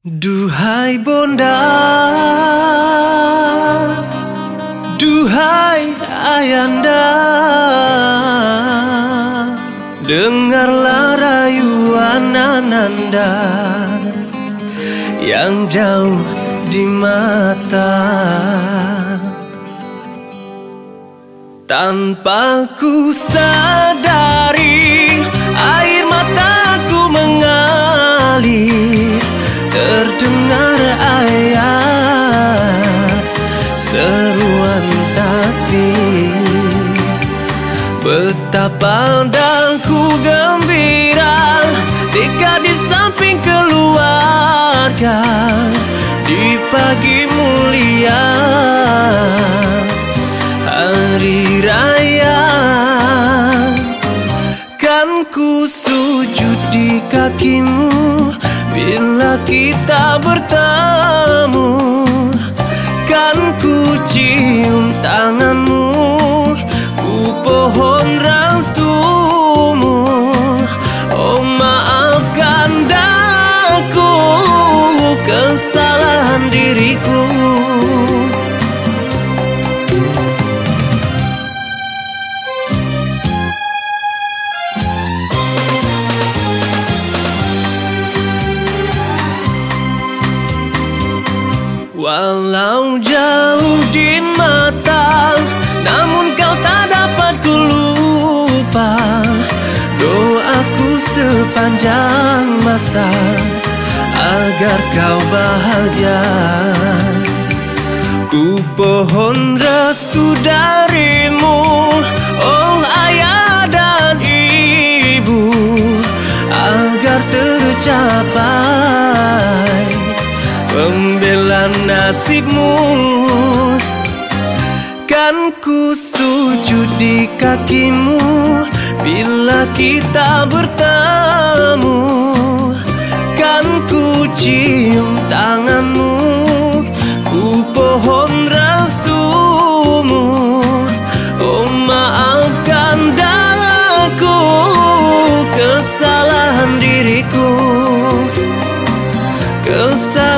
Duhai bonda Duhai ayanda Dengarlah rayuan ananda Yang jauh di mata. Tanpa ku sadari Seruan takbir Betapa ku gembira Jika di samping keluarga Di pagi mulia Hari raya. Kan ku sujud di kakimu Bila kita bertemu Walau jauh di mata Namun kau tak dapat ku lupa Doaku sepanjang masa Agar kau bahagia Ku pohon restu darimu Oh ayah dan ibu Agar tercapai Membela nasibmu. Kan ku sujud di kakimu Bila kita bertemu other side.